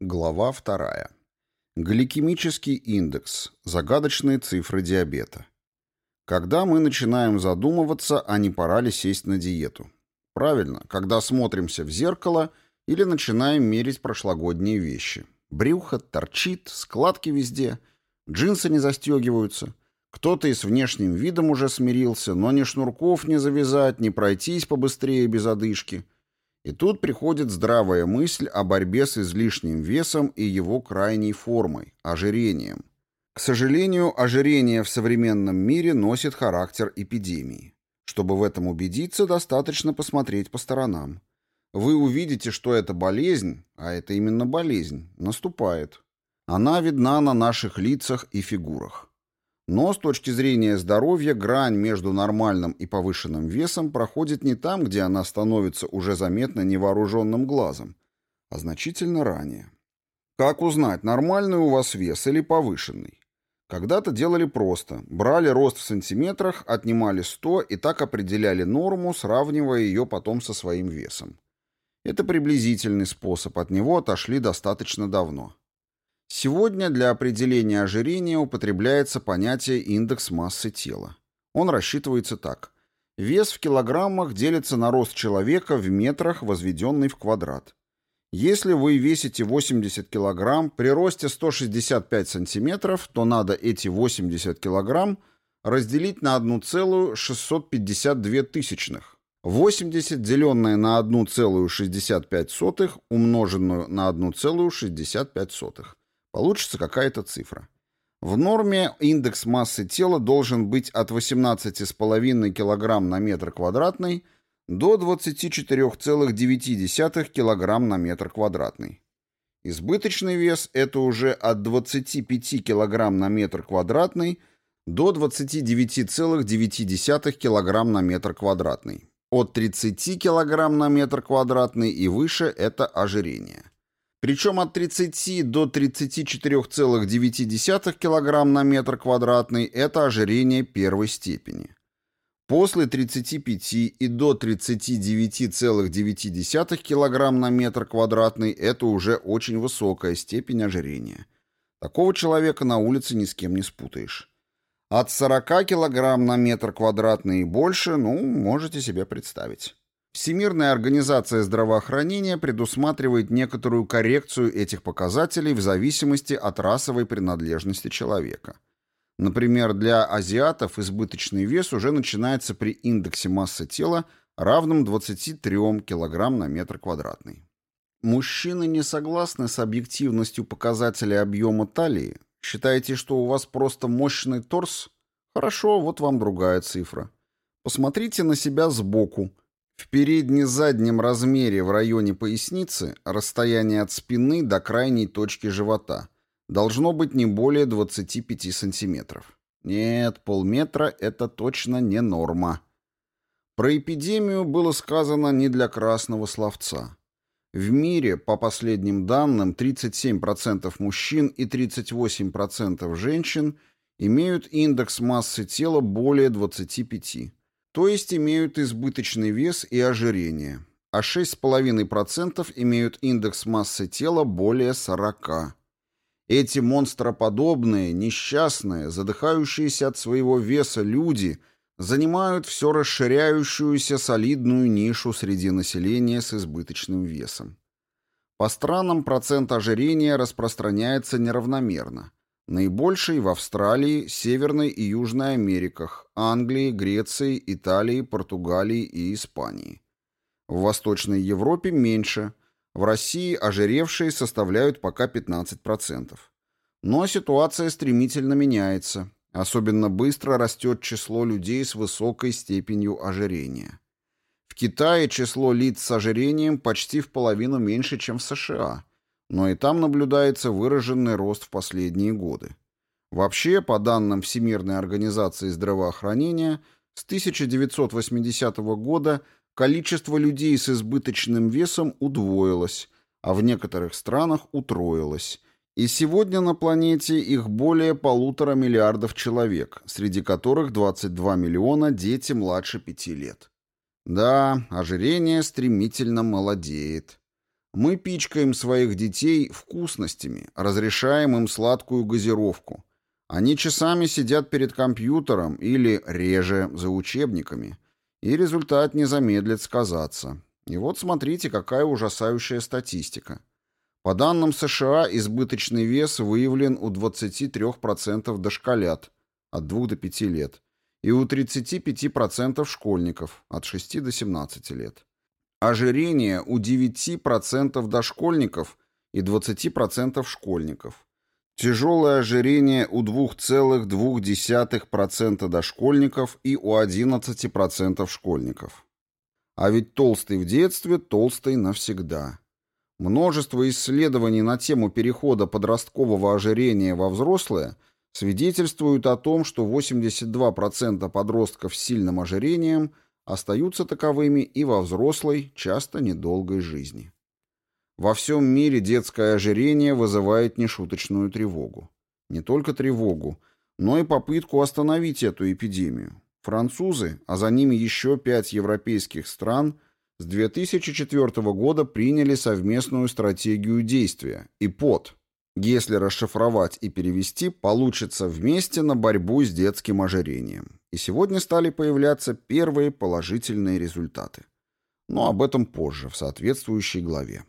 Глава вторая. Гликемический индекс. Загадочные цифры диабета. Когда мы начинаем задумываться, а не пора ли сесть на диету? Правильно, когда смотримся в зеркало или начинаем мерить прошлогодние вещи. Брюхо торчит, складки везде, джинсы не застегиваются. Кто-то и с внешним видом уже смирился, но ни шнурков не завязать, ни пройтись побыстрее без одышки – и тут приходит здравая мысль о борьбе с излишним весом и его крайней формой – ожирением. К сожалению, ожирение в современном мире носит характер эпидемии. Чтобы в этом убедиться, достаточно посмотреть по сторонам. Вы увидите, что эта болезнь, а это именно болезнь, наступает. Она видна на наших лицах и фигурах. Но с точки зрения здоровья грань между нормальным и повышенным весом проходит не там, где она становится уже заметно невооруженным глазом, а значительно ранее. Как узнать, нормальный у вас вес или повышенный? Когда-то делали просто. Брали рост в сантиметрах, отнимали 100 и так определяли норму, сравнивая ее потом со своим весом. Это приблизительный способ, от него отошли достаточно давно. Сегодня для определения ожирения употребляется понятие индекс массы тела. Он рассчитывается так. Вес в килограммах делится на рост человека в метрах, возведенный в квадрат. Если вы весите 80 килограмм при росте 165 сантиметров, то надо эти 80 килограмм разделить на 1,652 тысячных. 80, деленное на 1,65 умноженную на 1,65. Получится какая-то цифра. В норме индекс массы тела должен быть от 18,5 кг на метр квадратный до 24,9 кг на метр квадратный. Избыточный вес – это уже от 25 кг на метр квадратный до 29,9 кг на метр квадратный. От 30 кг на метр квадратный и выше – это ожирение. Причем от 30 до 34,9 кг на метр квадратный – это ожирение первой степени. После 35 и до 39,9 кг на метр квадратный – это уже очень высокая степень ожирения. Такого человека на улице ни с кем не спутаешь. От 40 кг на метр квадратный и больше, ну, можете себе представить. Всемирная организация здравоохранения предусматривает некоторую коррекцию этих показателей в зависимости от расовой принадлежности человека. Например, для азиатов избыточный вес уже начинается при индексе массы тела, равном 23 кг на метр квадратный. Мужчины не согласны с объективностью показателя объема талии? Считаете, что у вас просто мощный торс? Хорошо, вот вам другая цифра. Посмотрите на себя сбоку – в передне-заднем размере в районе поясницы расстояние от спины до крайней точки живота должно быть не более 25 сантиметров. Нет, полметра – это точно не норма. Про эпидемию было сказано не для красного словца. В мире, по последним данным, 37% мужчин и 38% женщин имеют индекс массы тела более 25 то есть имеют избыточный вес и ожирение, а 6,5% имеют индекс массы тела более 40. Эти монстроподобные, несчастные, задыхающиеся от своего веса люди занимают все расширяющуюся солидную нишу среди населения с избыточным весом. По странам процент ожирения распространяется неравномерно. Наибольший в Австралии, Северной и Южной Америках, Англии, Греции, Италии, Португалии и Испании. В Восточной Европе меньше. В России ожиревшие составляют пока 15%. Но ситуация стремительно меняется. Особенно быстро растет число людей с высокой степенью ожирения. В Китае число лиц с ожирением почти в половину меньше, чем в США – но и там наблюдается выраженный рост в последние годы. Вообще, по данным Всемирной организации здравоохранения, с 1980 года количество людей с избыточным весом удвоилось, а в некоторых странах утроилось. И сегодня на планете их более полутора миллиардов человек, среди которых 22 миллиона дети младше 5 лет. Да, ожирение стремительно молодеет. Мы пичкаем своих детей вкусностями, разрешаем им сладкую газировку. Они часами сидят перед компьютером или, реже, за учебниками. И результат не замедлит сказаться. И вот смотрите, какая ужасающая статистика. По данным США, избыточный вес выявлен у 23% дошколят от 2 до 5 лет и у 35% школьников от 6 до 17 лет. Ожирение у 9% дошкольников и 20% школьников. Тяжелое ожирение у 2,2% дошкольников и у 11% школьников. А ведь толстый в детстве, толстый навсегда. Множество исследований на тему перехода подросткового ожирения во взрослое свидетельствуют о том, что 82% подростков с сильным ожирением остаются таковыми и во взрослой, часто недолгой жизни. Во всем мире детское ожирение вызывает нешуточную тревогу. Не только тревогу, но и попытку остановить эту эпидемию. Французы, а за ними еще пять европейских стран, с 2004 года приняли совместную стратегию действия и под. Если расшифровать и перевести, получится вместе на борьбу с детским ожирением. И сегодня стали появляться первые положительные результаты. Но об этом позже, в соответствующей главе.